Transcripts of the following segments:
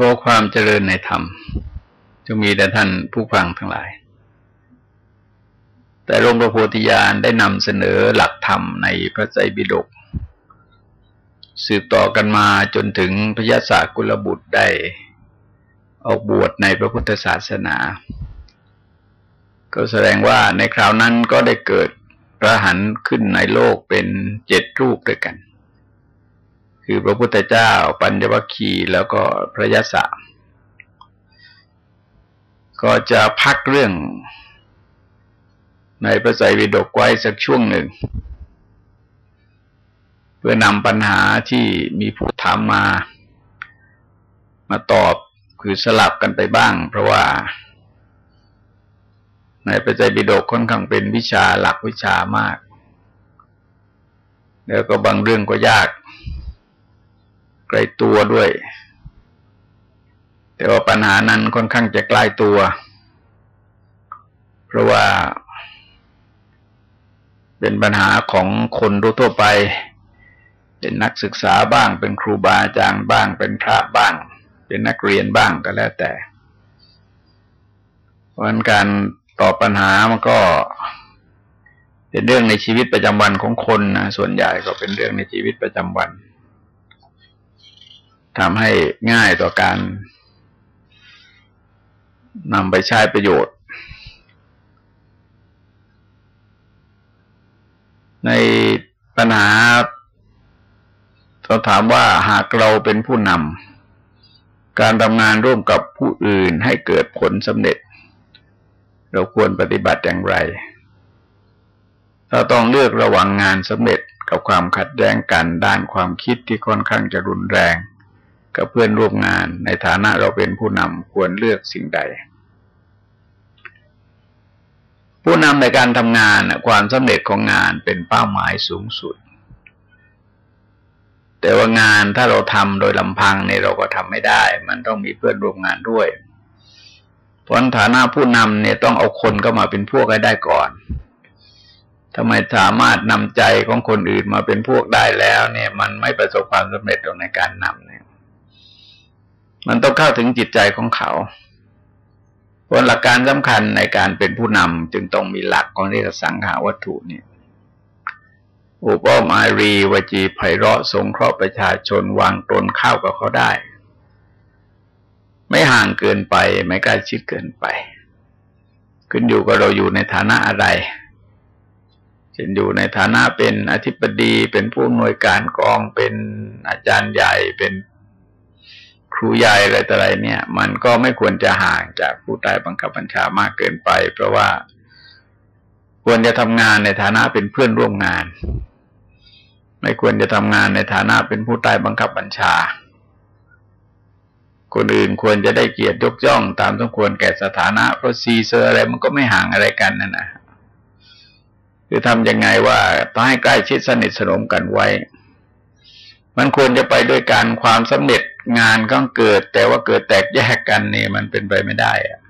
ก็ความเจริญในธรรมจะมีแต่ท่านผู้ฟังทั้งหลาย แต่หลวงพระโพธิญาณได้นำเสนอหลักธรรมในพระไตรปิฎกสืบต่อกันมาจนถึงพระยาศากุลบุตรได้ออกบวชในพระพุทธศาสนา ก็แสดงว่าในคราวนั้นก็ได้เกิดพระหันขึ้นในโลกเป็นเจ็ดรูปด้วยกัน คือพระพุทธเจ้า ปัญญวัคคีแล้วก็พระยศะก็จะพักเรื่องในพระไตรปิฎกไว้สักช่วงหนึ่ง เพื่อนำปัญหาที่มีผู้ถามมา มาตอบคือสลับกันไปบ้าง เพราะว่า ในพระไตรปิฎกค่อนข้างเป็นวิชาหลักวิชามาก แล้วก็บางเรื่องก็ยาก ไกลตัวด้วย แต่ว่าปัญหานั้นค่อนข้างจะใกล้ตัว เพราะว่าเป็นปัญหาของคนทั่วไป เป็นนักศึกษาบ้าง เป็นครูบาอาจารย์บ้าง เป็นพระบ้าง เป็นนักเรียนบ้างก็แล้วแต่วันการตอบปัญหามันก็ เป็นเรื่องในชีวิตประจำวันของคนนะส่วนใหญ่ก็เป็นเรื่องในชีวิตประจำวัน ทำให้ง่ายต่อการนำไปใช้ประโยชน์ ในปัญหาเราถามว่าหากเราเป็นผู้นำการทำงานร่วมกับผู้อื่นให้เกิดผลสำเร็จ เราควรปฏิบัติอย่างไร เราต้องเลือกระหว่างงานสำเร็จกับความขัดแย้งกันด้านความคิดที่ค่อนข้างจะรุนแรง กับเพื่อนร่วมงานในฐานะเราเป็นผู้นำควรเลือกสิ่งใด ผู้นำในการทำงานความสำเร็จของงานเป็นเป้าหมายสูงสุด แต่ว่างานถ้าเราทำโดยลำพังเนี่ยเราก็ทำไม่ได้ มันต้องมีเพื่อนร่วมงานด้วยเพราะฐานะผู้นำเนี่ยต้องเอาคนเข้ามาเป็นพวกให้ได้ก่อนทำไมสามารถนำใจของคนอื่นมาเป็นพวกได้แล้ว เนี่ย มันไม่ประสบความสำเร็จในการนำเนี่ย มันต้องเข้าถึงจิตใจของเขาผลหลักการสำคัญในการเป็นผู้นำจึงต้องมีหลักของเรียกสังหาวัตถุเนี่ยอุปมารีวจีไพเราะสงเคราะห์ประชาชนวางตนเข้ากับเขาได้ ไม่ห่างเกินไป ไม่ใกล้ชิดเกินไป ขึ้นอยู่กับเราอยู่ในฐานะอะไรเช่นอยู่ในฐานะเป็นอธิบดีเป็นผู้อำนวยการกองเป็นอาจารย์ใหญ่เป็น ครูใหญ่อะไรต่ออะไรเนี่ย มันก็ไม่ควรจะห่างจากผู้ใต้บังคับบัญชามากเกินไป เพราะว่าควรจะทำงานในฐานะเป็นเพื่อนร่วมงาน ไม่ควรจะทำงานในฐานะเป็นผู้ใต้บังคับบัญชา คนอื่นควรจะได้เกียรติยกย่อง ตามสมควรแก่สถานะเพราะซีเซอร์อะไรมันก็ไม่ห่างอะไรกันนั่นนะคือทำยังไงว่าต้องให้ใกล้ชิดสนิทสนมกันไว้ มันควรจะไปด้วยการความสำเร็จ งานก็เกิด แต่ว่าเกิดแตกแยกกันนี่มันเป็นไปไม่ได้อะ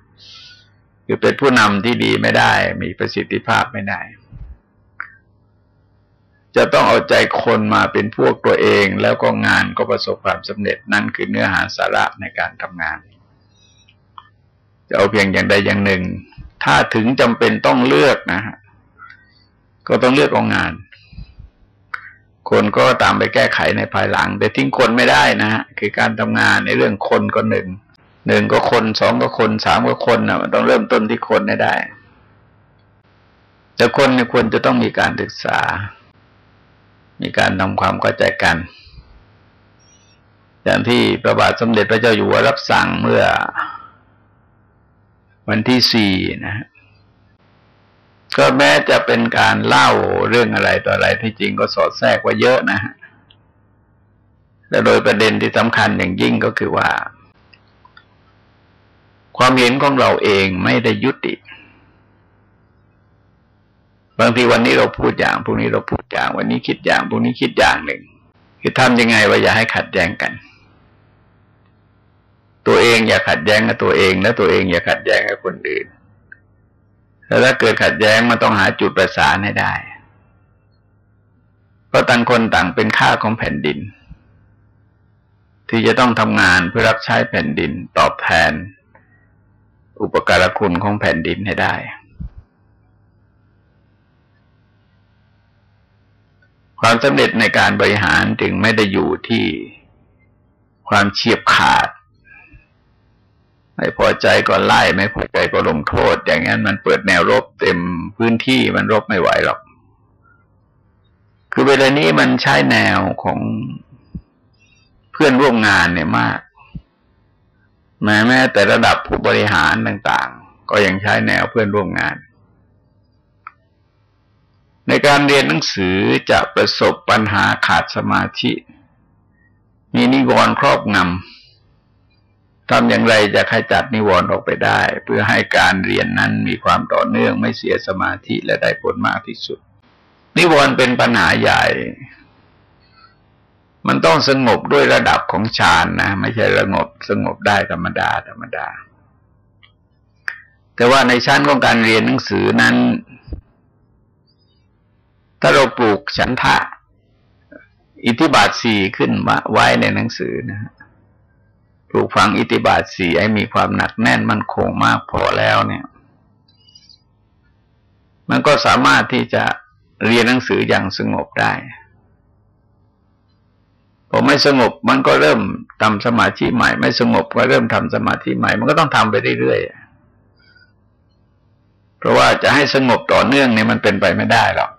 คือเป็นผู้นำที่ดีไม่ได้ มีประสิทธิภาพไม่ได้ จะต้องเอาใจคนมาเป็นพวกตัวเอง แล้วก็งานก็ประสบความสำเร็จนั่นคือเนื้อหาสาระในการทำงาน จะเอาเพียงอย่างใดอย่างหนึ่ง ถ้าถึงจำเป็นต้องเลือกนะฮะก็ต้องเลือกเอางาน คนก็ตามไปแก้ไขในภายหลัง แต่ทิ้งคนไม่ได้นะฮะคือการทำงานในเรื่องคนก็หนึ่งหนึ่งก็คนสองก็คนสามก็คนนะมันต้องเริ่มต้นที่คนได้ แต่คนเนี่ยควรจะต้องมีการศึกษา มีการทำความเข้าใจกัน อย่างที่พระบาทสมเด็จพระเจ้าอยู่หัวรับสั่งเมื่อ วันที่สี่นะ ก็แม้จะเป็นการเล่าเรื่องอะไรต่ออะไรที่จริงก็สอดแทรกว่าเยอะนะฮะและโดยประเด็นที่สำคัญอย่างยิ่งก็คือว่า ความเห็นของเราเองไม่ได้ยุติ บางทีวันนี้เราพูดอย่างพรุ่งนี้เราพูดอย่าง วันนี้คิดอย่างพรุ่งนี้คิดอย่างหนึ่ง คือทำยังไงว่าอย่าให้ขัดแย้งกัน ตัวเองอย่าขัดแย้งกับตัวเองและตัวเองอย่าขัดแย้งกับคนอื่น แล้วถ้าเกิดขัดแย้งมันต้องหาจุดประสานให้ได้เพราะต่างคนต่างเป็นค่าของแผ่นดิน ที่จะต้องทำงานเพื่อรับใช้แผ่นดินตอบแทน อุปการคุณของแผ่นดินให้ได้ ความสำเร็จในการบริหารจึงไม่ได้อยู่ที่ความเฉียบขาด ไม่พอใจก็ไล่ไม่พอใจก็ลงโทษ อย่างนั้นมันเปิดแนวรบเต็มพื้นที่มันรบไม่ไหวหรอก คือเวลานี้มันใช้แนวของเพื่อนร่วมงานเนี่ยมากแม้แม้แต่ระดับผู้บริหารต่าง ๆ ก็ยังใช้แนวเพื่อนร่วมงาน ในการเรียนหนังสือจะประสบปัญหาขาดสมาธิ มีนิวรณ์ครอบงำ ทำอย่างไรจะขจัดนิวรณ์ออกไปได้ เพื่อให้การเรียนนั้นมีความต่อเนื่องไม่เสียสมาธิและได้ผลมากที่สุด นิวรณ์เป็นปัญหาใหญ่ มันต้องสงบด้วยระดับของฌานนะ ไม่ใช่ระงบสงบได้ธรรมดาธรรมดา แต่ว่าในชั้นของการเรียนหนังสือนั้น ถ้าเราปลูกฉันทะ อิทธิบาทสี่ขึ้นมาไว้ในหนังสือนะฮะ ปลูกฝังอิทธิบาทสี่ให้มีความหนักแน่นมั่นคงมากพอแล้วเนี่ย มันก็สามารถที่จะเรียนหนังสืออย่างสงบได้พอไม่สงบมันก็เริ่มทำสมาธิใหม่ ไม่สงบก็เริ่มทำสมาธิใหม่ มันก็ต้องทำไปเรื่อยๆเพราะว่าจะให้สงบต่อเนื่องเนี่ยมันเป็นไปไม่ได้หรอก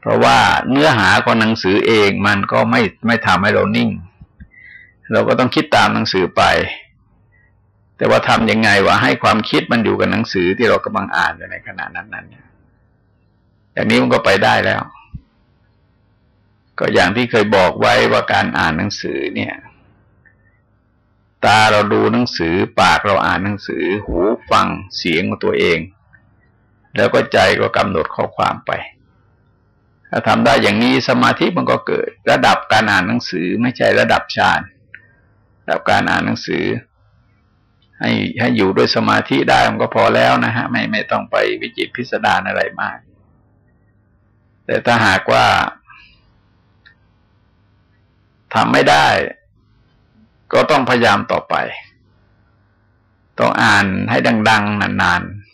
เพราะว่าเนื้อหาของหนังสือเองมันก็ไม่ไม่ทำให้เรานิ่ง เราก็ต้องคิดตามหนังสือไป แต่ว่าทํำยังไงว่าให้ความคิดมันอยู่กับหนังสือที่เรากำลังอ่านอยู่ในขณะนั้นนั้นเนี่ยอย่างนี้มันก็ไปได้แล้ว ก็อย่างที่เคยบอกไว้ว่าการอ่านหนังสือเนี่ย ตาเราดูหนังสือ ปากเราอ่านหนังสือ หูฟังเสียงของตัวเอง แล้วก็ใจก็กำหนดข้อความไปถ้าทำได้อย่างนี้สมาธิมันก็เกิด ระดับการอ่านหนังสือไม่ใช่ระดับฌาน รับการอ่านหนังสือ ให้ให้อยู่ด้วยสมาธิได้มันก็พอแล้วนะฮะ ไม่ไม่ต้องไปวิจิตพิสดารอะไรมาก แต่ถ้าหากว่าทำไม่ได้ ก็ต้องพยายามต่อไป ต้องอ่านให้ดัง ๆ นานๆ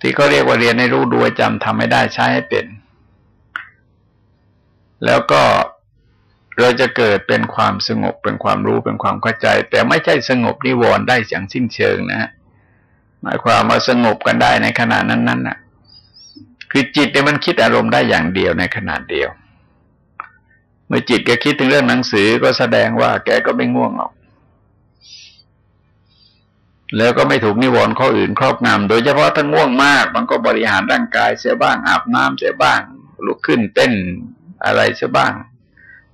ที่เขาเรียกว่าเรียนให้รู้ดูจำทำไม่ได้ใช้ให้เป็น แล้วก็ เราจะเกิดเป็นความสงบเป็นความรู้เป็นความเข้าใจ แต่ไม่ใช่สงบนิวรณ์ได้อย่างสิ้นเชิงนะฮะหมายความว่าสงบกันได้ในขณะนั้นนั้นน่ะ คือจิตเนี่ยมันคิดอารมณ์ได้อย่างเดียวในขณะเดียว เมื่อจิตแกคิดถึงเรื่องหนังสือก็แสดงว่าแกก็ไม่ง่วงหรอกแล้วก็ไม่ถูกนิวรณ์ข้ออื่นครอบงำโดยเฉพาะถ้าง่วงมาก มันก็บริหารร่างกายเสียบ้างอาบน้ำเสียบ้างลุกขึ้นเต้นอะไรเสียบ้าง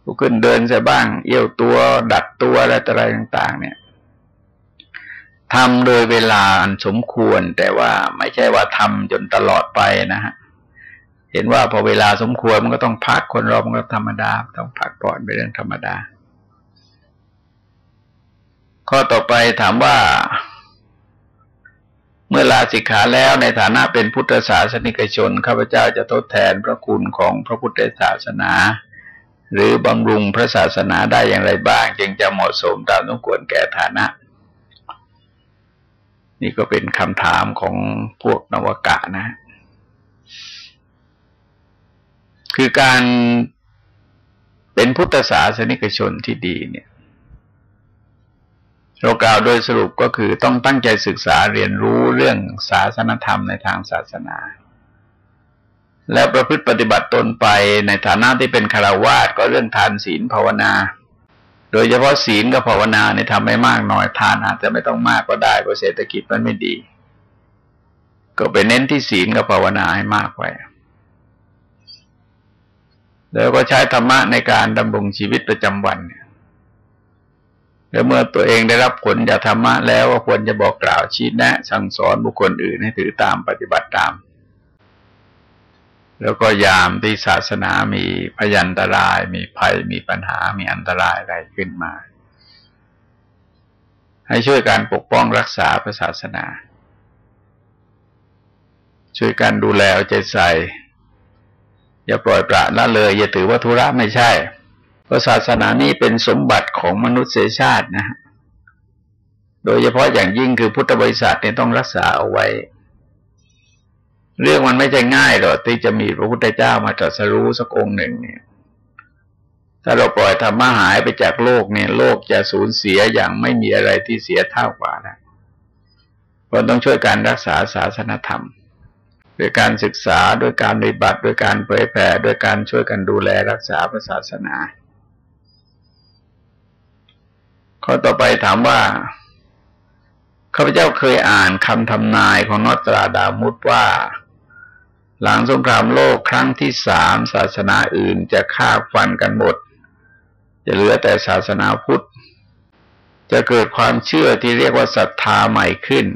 ลุกขึ้นเดินเสียบ้าง เอี้ยวตัวดัดตัวอะไรอะไรต่าง ๆ เนี่ยทำโดยเวลาอันสมควร แต่ว่าไม่ใช่ว่าทำจนตลอดไปนะฮะเห็นว่าพอเวลาสมควรมันก็ต้องพักคนเรามันก็ธรรมดา ต้องพักก่อนเป็นเรื่องธรรมดา ข้อต่อไปถามว่า เมื่อลาสิกขาแล้วในฐานะเป็นพุทธศาสนิกชนข้าพเจ้าจะทดแทนพระคุณของพระพุทธศาสนา หรือบำรุงพระศาสนาได้อย่างไรบ้าง จึงจะเหมาะสมตามสมควรแก่ฐานะ นี่ก็เป็นคำถามของพวกนวกะนะ คือการเป็นพุทธศาสนิกชนที่ดีเนี่ยเรากล่าวโดยสรุปก็คือต้องตั้งใจศึกษาเรียนรู้เรื่องศาสนธรรมในทางศาสนา แล้วประพฤติปฏิบัติตนไปในฐานะที่เป็นคารวาสก็เรื่องทานศีลภาวนา โดยเฉพาะศีลกับภาวนาเนี่ยทำไม่มากน้อยทานอาจจะไม่ต้องมากก็ได้เพราะเศรษฐกิจมันไม่ดี ก็ไปเน้นที่ศีลกับภาวนาให้มากไว้แล้วก็ใช้ธรรมะในการดำรงชีวิตประจำวันแล้วเมื่อตัวเองได้รับผลจากธรรมะแล้วก็ควรจะบอกกล่าวชี้แนะ สั่งสอนบุคคลอื่นให้ถือตามปฏิบัติตาม แล้วก็ยามที่ศาสนามีพยันตราย มีภัย มีปัญหา มีอันตรายอะไรขึ้นมา ให้ช่วยการปกป้องรักษาพระศาสนา ช่วยกันดูแลเอาใจใส่ อย่าปล่อยปละละเลย อย่าถือว่าธุระไม่ใช่ราะศาสนานี้เป็นสมบัติของมนุษยชาตินะฮะโดยเฉพาะอย่างยิ่งคือพุทธบริษัทเนี่ยต้องรักษาเอาไว้ เรื่องมันไม่ใช่ง่ายหรอกที่จะมีพระพุทธเจ้ามาตรัสรู้สักองค์หนึ่งเนี่ย ถ้าเราปล่อยธรรมะหายไปจากโลกเนี่ย โลกจะสูญเสียอย่างไม่มีอะไรที่เสียเท่ากว่านะเราต้องช่วยการรักษาศาสนธรรมโดยการศึกษาโดยการปฏิบัติโดยการเผยแผ่โดยการช่วยกันดูแลรักษาศาสนาข้อต่อไปถามว่าข้าพเจ้าเคยอ่านคำทำนายของนอตราดามุตว่า หลังสงครามโลกครั้งที่สามศาสนาอื่นจะฆ่าฟันกันหมด จะเหลือแต่ศาสนาพุทธ จะเกิดความเชื่อที่เรียกว่าศรัทธาใหม่ขึ้น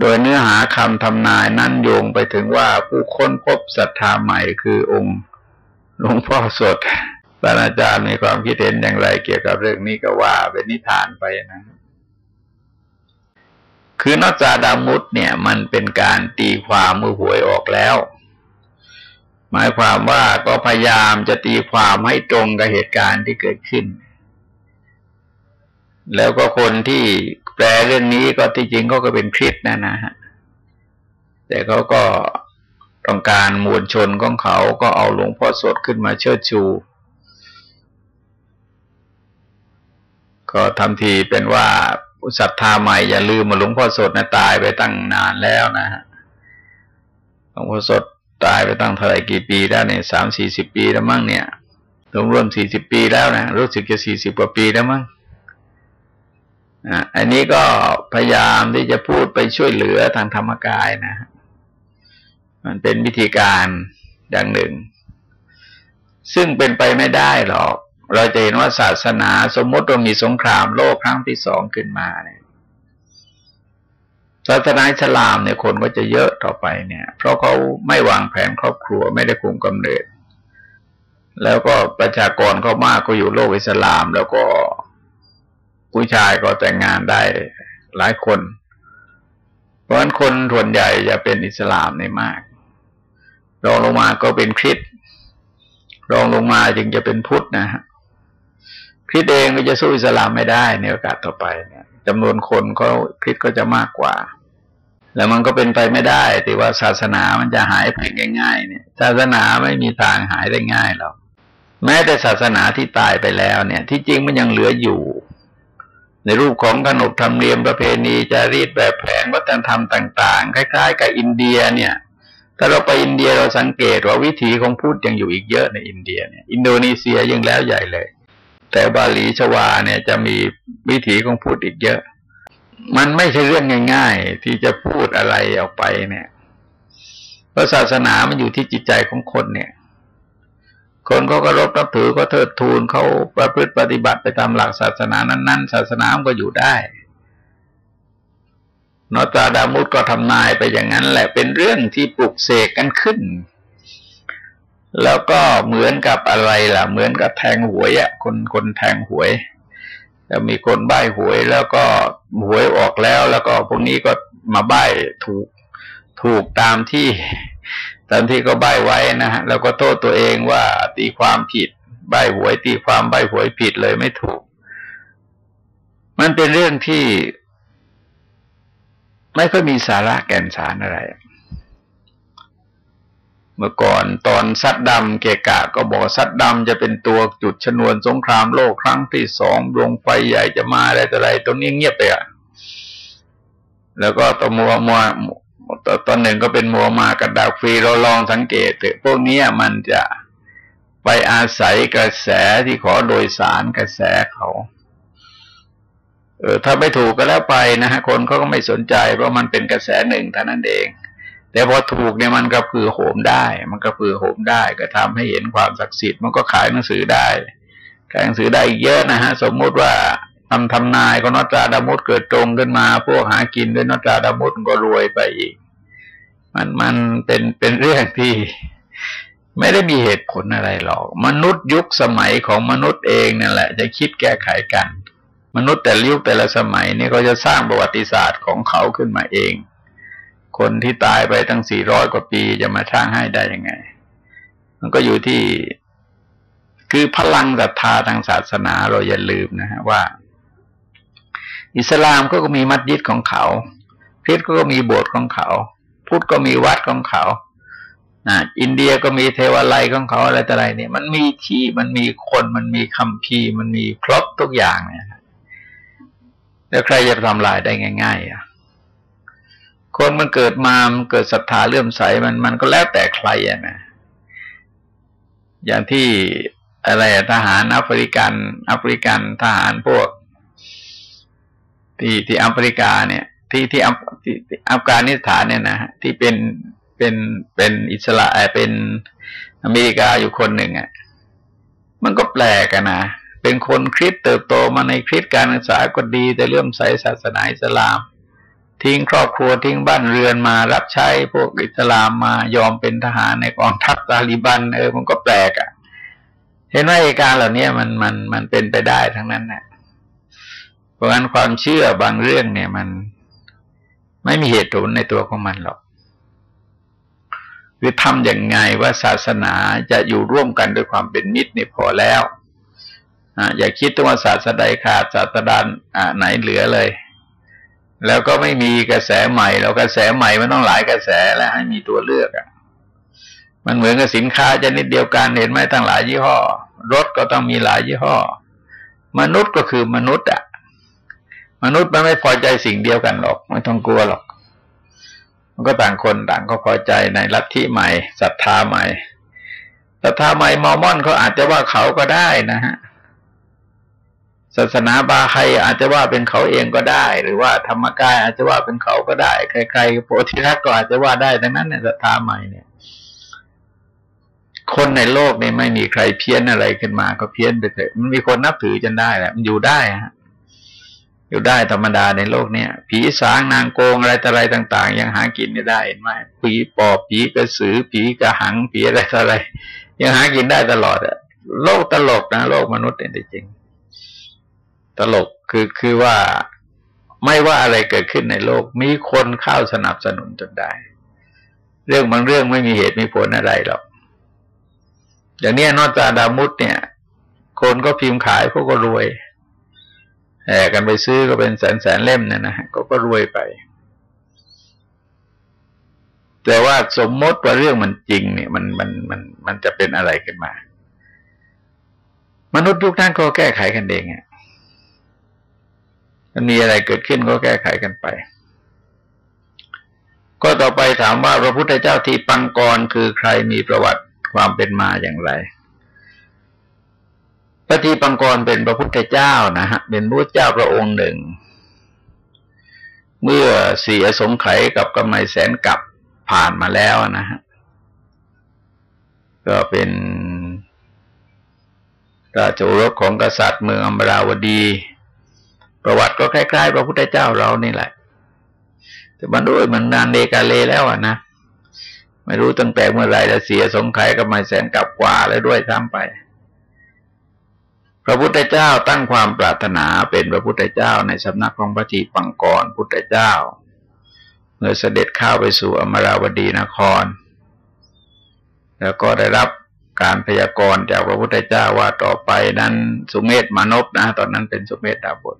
โดยเนื้อหาคำทำนายนั่นโยงไปถึงว่าผู้ค้นพบศรัทธาใหม่คือองค์หลวงพ่อสดท่านอาจารย์มีความคิดเห็นอย่างไรเกี่ยวกับเรื่องนี้ก็ว่าเป็นนิทานไปนะ คือนอกจากดามุดเนี่ย มันเป็นการตีความมือหวยออกแล้ว หมายความว่าก็พยายามจะตีความให้ตรงกับเหตุการณ์ที่เกิดขึ้น แล้วก็คนที่แปลเรื่องนี้ก็ที่จริงก็เป็นคริสนะนะฮะแต่เขาก็ต้องการมวลชนของเขาก็เอาหลวงพ่อสดขึ้นมาเชิดชู ก็ทำทีเป็นว่า ศรัทธาใหม่อย่าลืมมาหลวงพ่อสดนะตายไปตั้งนานแล้วนะฮะหลวงพ่อสดตายไปตั้งเท่าไหร่กี่ปีแล้เนี่ยสามสี่สิบปีแล้วมั้งเนี่ยรวมรวมสี่สิบปีแล้วนะรู้สึกจะสี่สิบกว่าปีแล้วมั้งอันนี้ก็พยายามที่จะพูดไปช่วยเหลือทางธรรมกายนะ มันเป็นวิธีการดังหนึ่ง ซึ่งเป็นไปไม่ได้หรอก เราจะเห็นว่าศาสนาสมมติว่ามีสงครามโลกครั้งที่สองขึ้นมาเนี่ยศาสนาอิสลามเนี่ยคนก็จะเยอะต่อไปเนี่ย เพราะเขาไม่วางแผนครอบครัวไม่ได้คุมกำเนิด แล้วก็ประชากรเขามากก็อยู่โลกอิสลาม แล้วก็ผู้ชายก็แต่งงานได้หลายคน เพราะฉะนั้นคนส่วนใหญ่จะเป็นอิสลามในมากรองลงมาก็เป็นคริสรองลงมาจึงจะเป็นพุทธนะฮะ คริสเองก็จะสู้อิสลามไม่ได้ในโอกาสต่อไปเนี่ยจำนวนคนเขาคริสก็จะมากกว่า แล้วมันก็เป็นไปไม่ได้ที่ว่าศาสนามันจะหายไปง่ายๆเนี่ย ศาสนาไม่มีทางหายได้ง่ายหรอกแม้แต่ศาสนาที่ตายไปแล้วเนี่ย ที่จริงมันยังเหลืออยู่ ในรูปของขนบธรรมเนียมประเพณีจารีตแบบแผนวัฒนธรรมต่างๆ คล้าย ๆ กับอินเดียเนี่ยถ้าเราไปอินเดียเราสังเกตว่าวิถีของพูดยังอยู่อีกเยอะในอินเดียเนี่ย อินโดนีเซียยังแล้วใหญ่เลย แต่บาลีชวาเนี่ยจะมีวิถีของพูดอีกเยอะ มันไม่ใช่เรื่องง่าย ๆ ที่จะพูดอะไรออกไปเนี่ยเพราะศาสนามันอยู่ที่จิตใจของคนเนี่ย คนเขาก็รบนับถือก็เทิดทูนเขาประพฤติปฏิบัติไปตามหลักศาสนานั้น ๆ ศาสนามันก็อยู่ได้นอตาดามุตก็ทำนายไปอย่างนั้นแหละเป็นเรื่องที่ปลุกเสกกันขึ้น แล้วก็เหมือนกับอะไรล่ะ เหมือนกับแทงหวยอะ คนคนแทงหวย แล้วมีคนใบ้หวยแล้วก็หวยออกแล้ว แล้วก็พวกนี้ก็มาใบ้ถูกถูกตามที่ตามที่ก็ใบ้ไว้นะฮะแล้วก็โทษตัวเองว่าตีความผิดใบ้หวย ตีความใบ้หวยผิดเลยไม่ถูก มันเป็นเรื่องที่ ไม่ค่อยมีสาระแก่นสารอะไร เมื่อก่อนตอนซัดดำเกกะ ก็บอกซัดดำจะเป็นตัวจุดชนวนสงครามโลกครั้งที่สองดวงไฟใหญ่จะมาอะไรต่ออะไรตรงนี้เงียบไปอะแล้วก็ตมัวมัวตอนหนึ่งก็เป็นมัวมากับดาวฟรีเราลองสังเกตเถอะพวกนี้มันจะไปอาศัยกระแสที่ขอโดยสารกระแสเขาเออถ้าไม่ถูกก็แล้วไปนะฮะคนเขาก็ไม่สนใจ เพราะมันเป็นกระแสหนึ่งเท่านั้นเอง แต่พอถูกเนี่ยมันก็คือโหมได้ มันก็คือโหมได้ ก็ทำให้เห็นความศักดิ์สิทธิ์มันก็ขายหนังสือได้ ขายหนังสือได้เยอะนะฮะ สมมุติว่าทำทำนายก็นอตราดามุดเกิดตรงขึ้นมา พวกหากินด้วยนอตราดามุดก็รวยไปอีก มันมันเป็นเป็นเรื่องที่ไม่ได้มีเหตุผลอะไรหรอก มนุษย์ยุคสมัยของมนุษย์เองนั่นแหละ จะคิดแก้ไขกัน มนุษย์แต่ยุคแต่ละสมัยนี่ก็จะสร้างประวัติศาสตร์ของเขาขึ้นมาเอง คนที่ตายไปตั้งสี่ร้อยกว่าปีจะมาสร้างให้ได้ยังไง มันก็อยู่ที่คือพลังศรัทธาทางศาสนาเราอย่าลืมนะฮะว่า อิสลามก็มีมัสยิดของเขาคริสก็มีโบสถ์ของเขาพุทธก็มีวัดของเขาอ่าอินเดียก็มีเทวาลัยของเขาอะไรต่ออะไรเนี่ยมันมีที่มันมีคนมันมีคำพีมันมีครบทุกอย่างเนี่ยแล้วใครจะทำลายได้ง่าย ๆ อะ คนมันเกิดมา มันเกิดศรัทธาเลื่อมใสมันมันก็แล้วแต่ใครอะนะ อย่างที่อะไรทหารแอฟริกันแอฟริกันทหารพวก ที่ที่แอฟริกาเนี่ย ที่ที่อัฟกานิสถานเนี่ยนะที่เป็นเป็นเป็นอิสระเป็นอเมริกาอยู่คนหนึ่งอะ มันก็แปลกนะเป็นคนคริสต์เติบโตมาในคริสต์การศึกษาก็ดี แต่เลื่อมใสศาสนาอิสลาม ทิ้งครอบครัวทิ้งบ้านเรือนมารับใช้พวกอิสลามมายอมเป็นทหารในกองทัพตาลิบัน เออมันก็แปลกอะ่ะ เห็นว่าเหตุการณ์เหล่านี้มันมันมันเป็นไปได้ทั้งนั้นแหละเพราะงั้นความเชื่อบางเรื่องเนี่ยมันไม่มีเหตุผลในตัวของมันหรอกคือทำอย่างไงว่าศาสนาจะอยู่ร่วมกันด้วยความเป็นมิตรนี่พอแล้วอย่าคิดว่าศาสดาขาดศาสดาไหนเหลือเลย แล้วก็ไม่มีกระแสใหม่แล้วกระแสใหม่มันต้องหลายกระแสแล้วให้มีตัวเลือกอะมันเหมือนกับสินค้าจะนิดเดียวกันเห็นไหมตั้งหลายยี่ห้อ รถก็ต้องมีหลายยี่ห้อ มนุษย์ก็คือมนุษย์อะมนุษย์มันไม่พอใจสิ่งเดียวกันหรอกไม่ต้องกลัวหรอก มันก็ต่างคนต่างก็พอใจในลัทธิใหม่ศรัทธาใหม่ศรัทธาใหม่มอมอนเขาอาจจะว่าเขาก็ได้นะฮะ ศาสนาบาใครอาจจะว่าเป็นเขาเองก็ได้ หรือว่าธรรมกายอาจจะว่าเป็นเขาก็ได้ ใครๆโพธิรักก็อาจจะว่าได้ดังนั้นเนี่ยศรัทธาใหม่เนี่ย คนในโลกเนี่ยไม่มีใครเพี้ยนอะไรขึ้นมา ก็เพี้ยนไปเถอะมันมีคนนับถือจนได้แหละมันอยู่ได้ฮะอยู่ได้ธรรมดาในโลกเนี่ยผีสางนางโกงอะไรต่อะไรต่าง ๆ ยังหากินไม่ได้เห็นไหมผีปอบผีกระสือผีกระหังผีอะไรต่ออะไร ยังหากินได้ตลอดอะโลกตลกนะโลกมนุษย์เนี่ยจริง ตลกคือคือว่าไม่ว่าอะไรเกิดขึ้นในโลก มีคนเข้าสนับสนุนจนได้ เรื่องบางเรื่องไม่มีเหตุมีผลอะไรหรอกอย่างนี้นอกจากดามุดเนี่ย คนก็พิมพ์ขายพวกก็รวยแห่กันไปซื้อก็เป็นแสนแสนเล่มเนี่ยนะก็ก็รวยไป แต่ว่าสมมติว่าเรื่องมันจริง เนี่ยมันมันมันมันจะเป็นอะไรขึ้นมา มนุษย์ทุกท่านก็แก้ไขกันเองอะ มันมีอะไรเกิดขึ้นก็แก้ไขกันไป ก็ต่อไปถามว่าพระพุทธเจ้าที่ปังกรคือใครมีประวัติความเป็นมาอย่างไรพระทีปังกรเป็นพระพุทธเจ้านะฮะเป็นพระเจ้าพระองค์หนึ่ง เมื่อสี่อสงไขยกับกำไมแสนกับผ่านมาแล้วนะฮะก็เป็นราชโอรสของกษัตริย์เมืองอมราวดี ประวัติก็คล้ายๆพระพุทธเจ้าเรานี่แหละ แต่มันด้วยมันนานเดกาเลแล้วอะนะไม่รู้ตั้งแต่เมื่อไรจะเสียสงไขกับไม่แสนกับกว่าแล้วด้วยซ้ำไป พระพุทธเจ้าตั้งความปรารถนาเป็นพระพุทธเจ้าในสำนักของพระจีปังกรพุทธเจ้า เมื่อเสด็จเข้าไปสู่อมราวดีนคร แล้วก็ได้รับการพยากรณ์จากพระพุทธเจ้าว่าต่อไปนั้นสุเมธมานพนะ ตอนนั้นเป็นสุเมธดาบท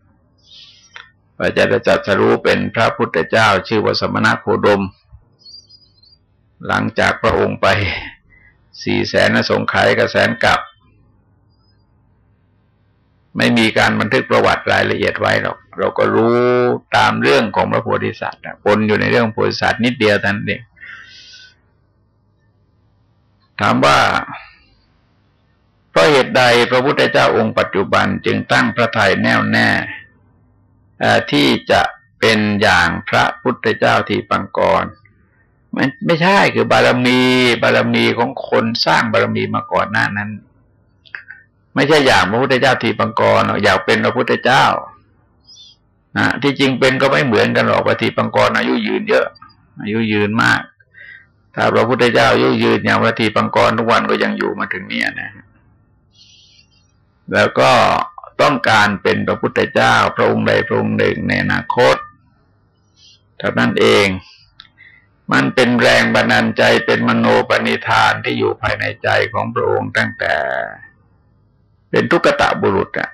ว่าจะได้จัดสรู้เป็นพระพุทธเจ้า ชื่อว่าสมณะโคดม หลังจากพระองค์ไปสี่แสนสงไขยกับแสนกับ ไม่มีการบันทึกประวัติรายละเอียดไว้หรอก เราก็รู้ตามเรื่องของพระโพธิสัตว์ปนอยู่ในเรื่องโพธิสัตว์นิดเดียวท่านเองถามว่าเพราะเหตุใดพระพุทธเจ้าองค์ปัจจุบันจึงตั้งพระทัยแน่วแน่ ที่จะเป็นอย่างพระพุทธเจ้าที่ปังกรไม่ไม่ใช่คือบารมีบารมีของคนสร้างบารมีมาก่อนหน้านั้น ไม่ใช่อย่างพระพุทธเจ้าที่ปังกรอยากเป็นพระพุทธเจ้านะที่จริงเป็นก็ไม่เหมือนกันหรอกปฏิปังกรอายุยืนเยอะ อายุยืนมาก ถ้าพระพุทธเจ้าอายุยืนอย่างพระทีปังกรทุกวันก็ยังอยู่มาถึงเนี้ยนะ แล้วก็ ต้องการเป็นพระพุทธเจ้าพระองค์ใดพระองค์หนึ่งในอนาคตเท่านั้นเอง มันเป็นแรงบันดาลใจเป็นมโนปณิธานที่อยู่ภายในใจของพระองค์ตั้งแต่ เป็นทุกตะบุรุษอะ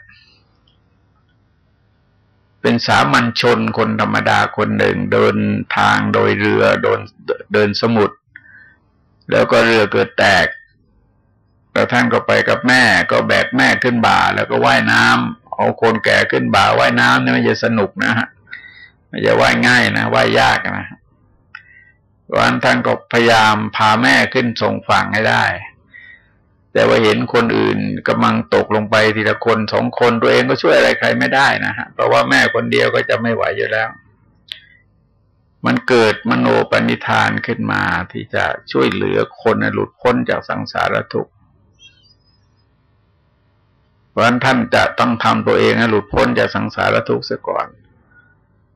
เป็นสามัญชนคนธรรมดาคนหนึ่ง เดินทางโดยเรือโดนเดินสมุทรแล้วก็เรือเกิดแตก แล้วท่านก็ไปกับแม่ก็แบกแม่ขึ้นบ่า แล้วก็ว่ายน้ำเอาคนแก่ขึ้นบ่าว่ายน้ำเนี่ยมันจะสนุกนะฮะไม่จะว่ายง่ายนะว่ายยากนะวันท่านก็พยายามพาแม่ขึ้นส่งฝั่งให้ได้ แต่ว่าเห็นคนอื่นกำลังตกลงไปทีละคนสองคนตัวเองก็ช่วยอะไรใครไม่ได้นะฮะเพราะว่าแม่คนเดียวก็จะไม่ไหวอยู่แล้ว มันเกิดมโนปณิธานขึ้นมาที่จะช่วยเหลือคนหลุดพ้นจากสังสารทุกข์ เพราะนั้นท่านจะต้องทำตัวเองให้หลุดพ้นจากสังสารทุกข์เสียก่อน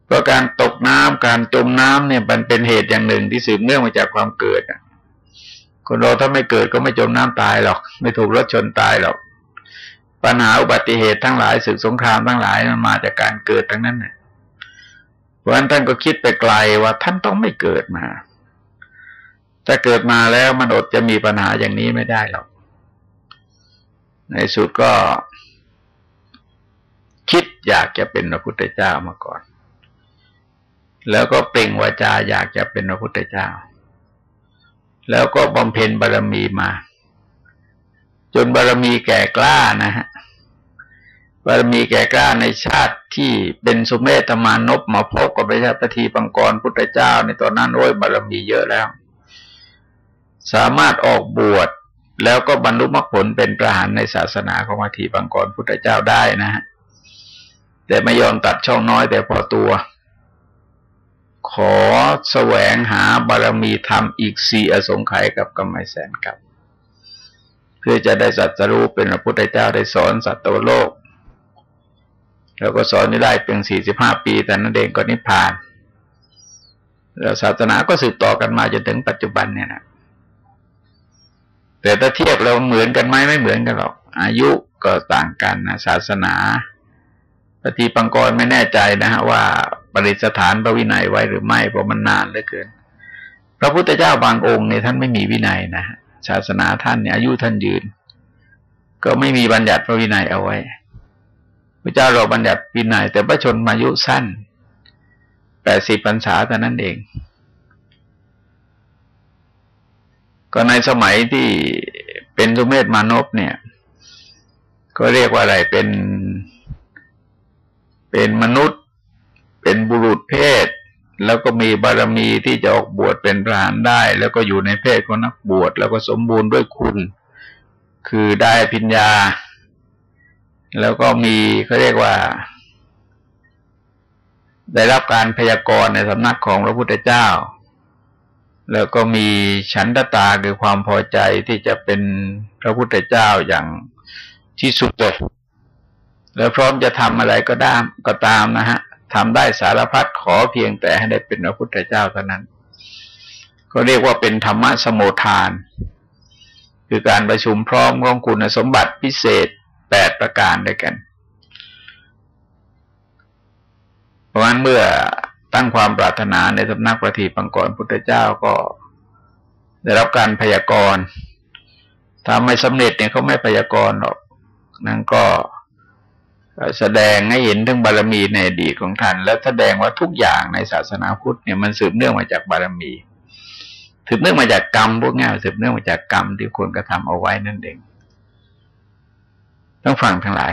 เพราะการตกน้ำการจมน้ำเนี่ยมันเป็นเหตุอย่างหนึ่งที่สืบเนื่องมาจากความเกิดคนเราถ้าไม่เกิดก็ไม่จมน้ำตายหรอก ไม่ถูกรถชนตายหรอก ปัญหาอุบัติเหตุทั้งหลายศึกสงครามทั้งหลายมันมาจากการเกิดทั้งนั้นเนี่ยเพราะฉะนั้นท่านก็คิดไปไกลว่าท่านต้องไม่เกิดมาถ้าเกิดมาแล้วมันอดจะมีปัญหาอย่างนี้ไม่ได้หรอก ในสุดก็คิดอยากจะเป็นพระพุทธเจ้ามาก่อน แล้วก็เปล่งวาจาอยากจะเป็นพระพุทธเจ้า แล้วก็บำเพ็ญบารมีมา จนบารมีแก่กล้านะฮะบารมีแก่กล้าในชาติที่เป็นสุเมธมานพมาพบกับพระชาติทีปังกรพุทธเจ้า ในตอนนั้นโอ้ยบารมีเยอะแล้ว สามารถออกบวช แล้วก็บรรลุมรรคผลเป็นประหารในศาสนาของมาทีปังกรพุทธเจ้าได้นะฮะแต่ไม่ยอมตัดช่องน้อยแต่พอตัว ขอแสวงหาบารมีธรรมอีกสี่อสงไขยกับกำไมแสนกับ เพื่อจะได้สัตรู้เป็นพระพุทธเจ้าได้สอนสัตว์โลก แล้วก็สอนได้เป็นสี่สิบห้าปี แต่นั่นเองก็นิพพาน แล้วศาสนาก็สืบต่อกันมาจนถึงปัจจุบันเนี่ยนะ แต่ถ้าเทียบเราเหมือนกันไหมไม่เหมือนกันหรอก อายุก็ต่างกันนะศาสนาปฏิปังกรไม่แน่ใจนะฮะว่าปริสถานพระวินัยไว้หรือไม่เพราะมันนานเหลือเกิน พระพุทธเจ้าบางองค์เนี่ยท่านไม่มีวินัยนะศาสนาท่านเนี่ยอายุท่านยืน ก็ไม่มีบัญญัติพระวินัยเอาไว้พระเจ้าเราบัญญัติวินัย แต่พระชนมายุสั้นแปดสิบพรรษาแต่นั้นเอง ก็ในสมัยที่เป็นสุเมธมานพเนี่ย ก็เรียกว่าอะไรเป็น เป็นมนุษย์ เป็นบุรุษเพศ แล้วก็มีบารมีที่จะออกบวชเป็นพรานได้ แล้วก็อยู่ในเพศของนักบวชแล้วก็สมบูรณ์ด้วยคุณ คือได้พิญญา แล้วก็มีเขาเรียกว่า ได้รับการพยากรณ์ในสำนักของพระพุทธเจ้า แล้วก็มีฉันทตาคือความพอใจที่จะเป็นพระพุทธเจ้าอย่างที่สุดเลยแล้วพร้อมจะทำอะไรก็ได้ก็ตามนะฮะทำได้สารพัดขอเพียงแต่ให้ได้เป็นพระพุทธเจ้าเท่านั้น ก็เรียกว่าเป็นธรรมะสมุทาน คือการประชุมพร้อมของคุณสมบัติพิเศษแปดประการด้วยกัน เพราะฉะนั้นเมื่อ ตั้งความปรารถนาในสำนักปฏิปังกรพุทธเจ้าก็ได้รับการพยากรณ์ถ้าไม่สำเร็จเนี่ยเขาไม่พยากรณ์หรอกนั่นก็แสดงให้เห็นถึงบารมีในอดีตของท่าน และแสดงว่าทุกอย่างในศาสนาพุทธเนี่ยมันสืบเนื่องมาจากบารมีสืบเนื่องมาจากกรรมพวกนี้สืบเนื่องมาจากกรรมที่ควรกระทำเอาไว้นั่นเอง ต้องฟังทั้งหลาย